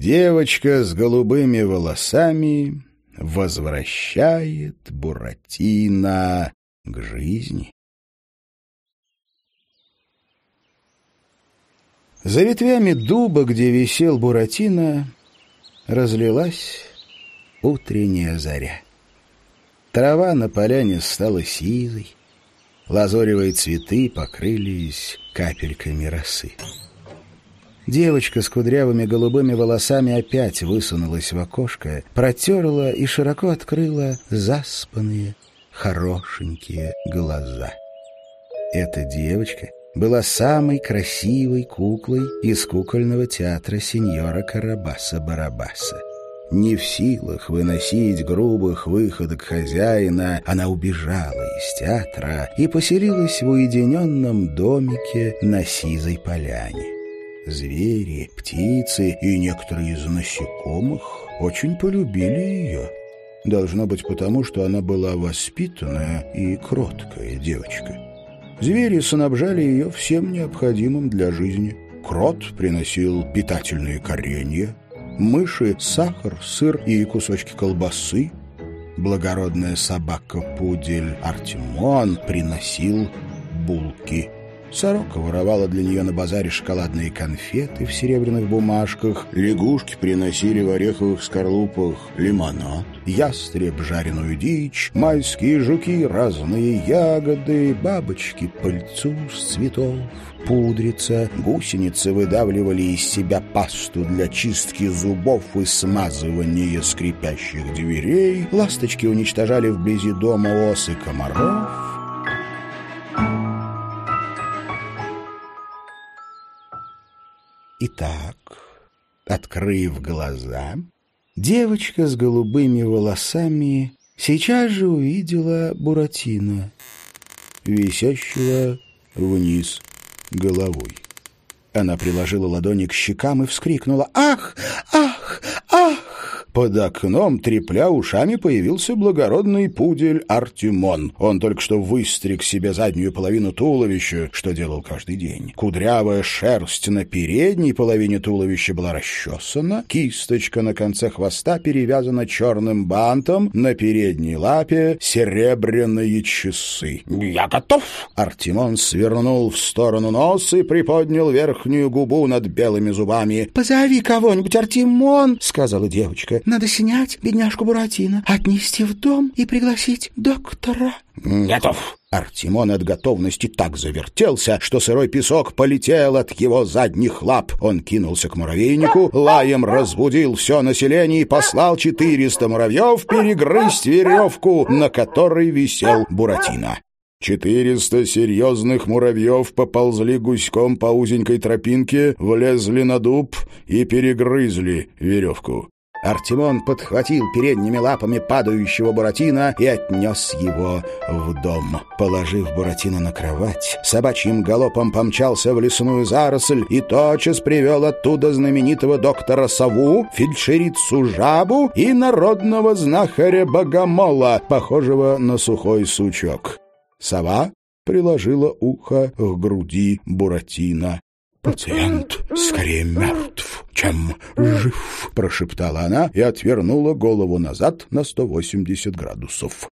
Девочка с голубыми волосами возвращает Буратино к жизни. За ветвями дуба, где висел Буратино, разлилась утренняя заря. Трава на поляне стала сизой, лазоревые цветы покрылись капельками росы. Девочка с кудрявыми голубыми волосами опять высунулась в окошко, протерла и широко открыла заспанные, хорошенькие глаза. Эта девочка была самой красивой куклой из кукольного театра сеньора Карабаса-Барабаса. Не в силах выносить грубых выходок хозяина, она убежала из театра и поселилась в уединенном домике на Сизой поляне. Звери, птицы и некоторые из насекомых очень полюбили ее. Должно быть потому, что она была воспитанная и кроткая девочка. Звери снабжали ее всем необходимым для жизни. Крот приносил питательные коренья, мыши, сахар, сыр и кусочки колбасы. Благородная собака-пудель Артемон приносил булки. Сорока воровала для нее на базаре шоколадные конфеты в серебряных бумажках, лягушки приносили в ореховых скорлупах лимонад, ястреб жареную дичь, майские жуки, разные ягоды, бабочки, пыльцу с цветов пудрица, гусеницы выдавливали из себя пасту для чистки зубов и смазывания скрипящих дверей, ласточки уничтожали вблизи дома осы комаров. Итак, открыв глаза, девочка с голубыми волосами сейчас же увидела Буратино, висящего вниз головой. Она приложила ладони к щекам и вскрикнула «Ах! Ах! Ах!» Под окном, трепля ушами, появился благородный пудель Артемон. Он только что выстриг себе заднюю половину туловища, что делал каждый день. Кудрявая шерсть на передней половине туловища была расчесана, кисточка на конце хвоста перевязана черным бантом, на передней лапе серебряные часы. «Я готов!» Артемон свернул в сторону нос и приподнял верхнюю губу над белыми зубами. «Позови кого-нибудь, Артемон!» — сказала девочка. Надо снять бедняжку Буратино, отнести в дом и пригласить доктора. Готов. Артемон от готовности так завертелся, что сырой песок полетел от его задних лап. Он кинулся к муравейнику, лаем разбудил все население и послал четыреста муравьев перегрызть веревку, на которой висел Буратино. Четыреста серьезных муравьев поползли гуськом по узенькой тропинке, влезли на дуб и перегрызли веревку. Артемон подхватил передними лапами падающего Буратино и отнес его в дом. Положив Буратино на кровать, собачьим галопом помчался в лесную заросль и тотчас привел оттуда знаменитого доктора Саву, фельдшерицу Жабу и народного знахаря Богомола, похожего на сухой сучок. Сова приложила ухо к груди Буратино. «Пациент скорее мертв, чем жив», — прошептала она и отвернула голову назад на 180 градусов.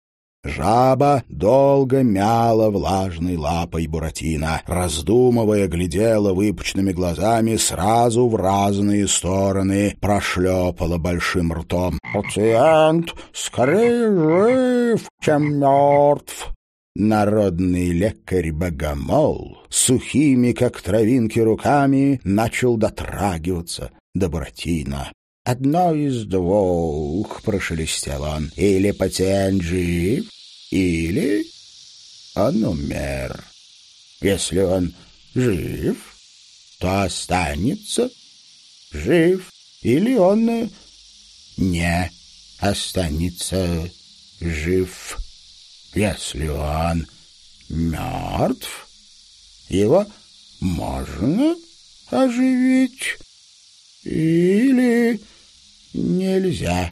Жаба долго мяла влажной лапой Буратино, раздумывая, глядела выпученными глазами сразу в разные стороны, прошлепала большим ртом. «Пациент скорее жив, чем мертв». Народный лекарь Богомол сухими, как травинки, руками начал дотрагиваться до Буратино. «Одно из двух», — прошелестел он, — «или пациент жив, или он умер. Если он жив, то останется жив, или он не останется жив». Если он мертв, его можно оживить или нельзя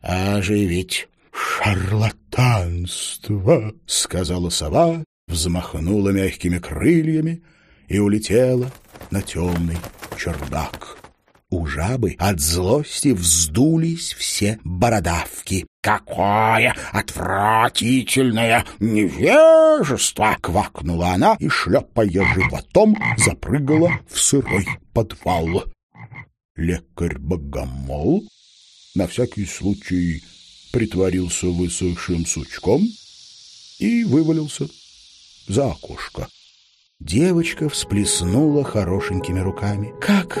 оживить. «Шарлатанство!» — сказала сова, взмахнула мягкими крыльями и улетела на темный чердак. У жабы от злости вздулись все бородавки. «Какое отвратительное невежество!» — квакнула она и, шлепая животом, запрыгала в сырой подвал. Лекарь-богомол на всякий случай притворился высохшим сучком и вывалился за окошко. Девочка всплеснула хорошенькими руками. «Как?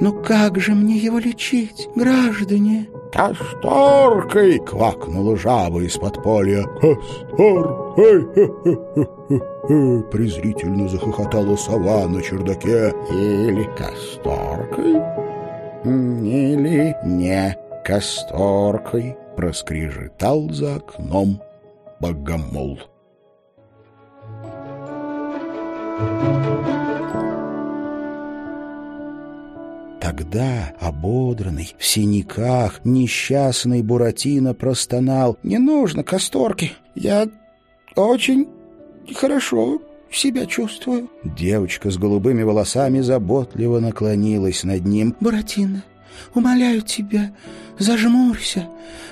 Ну как же мне его лечить, граждане?» «Касторкой!» — квакнула жаба из подполья. «Касторкой!» презрительно захохотала сова на чердаке. «Или касторкой, или не касторкой!» — проскрежетал за окном богомол. Тогда, ободранный, в синяках, несчастный Буратино простонал. «Не нужно касторки, я очень хорошо себя чувствую». Девочка с голубыми волосами заботливо наклонилась над ним. «Буратино, умоляю тебя, зажмурься,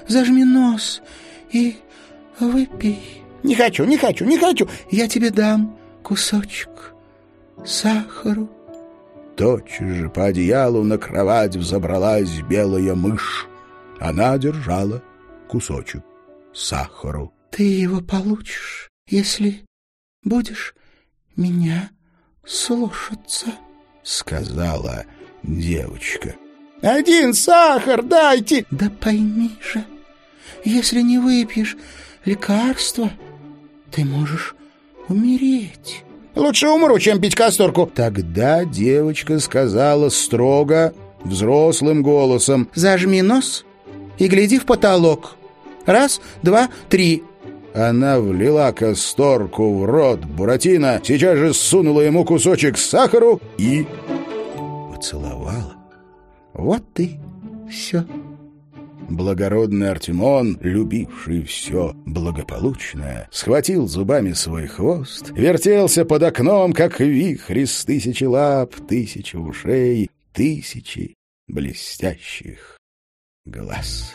зажми нос и выпей». «Не хочу, не хочу, не хочу!» «Я тебе дам кусочек сахару». Тотчас же по одеялу на кровать взобралась белая мышь. Она держала кусочек сахару. — Ты его получишь, если будешь меня слушаться, — сказала девочка. — Один сахар дайте! — Да пойми же, если не выпьешь лекарства, ты можешь умереть. Лучше умру, чем пить касторку. Тогда девочка сказала строго, взрослым голосом. Зажми нос и гляди в потолок. Раз, два, три. Она влила касторку в рот Буратино, сейчас же сунула ему кусочек сахару и поцеловала. Вот и все. Благородный Артемон, любивший все благополучное, схватил зубами свой хвост, вертелся под окном, как вихрь из тысячи лап, тысячи ушей, тысячи блестящих глаз.